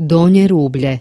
Donje rublje.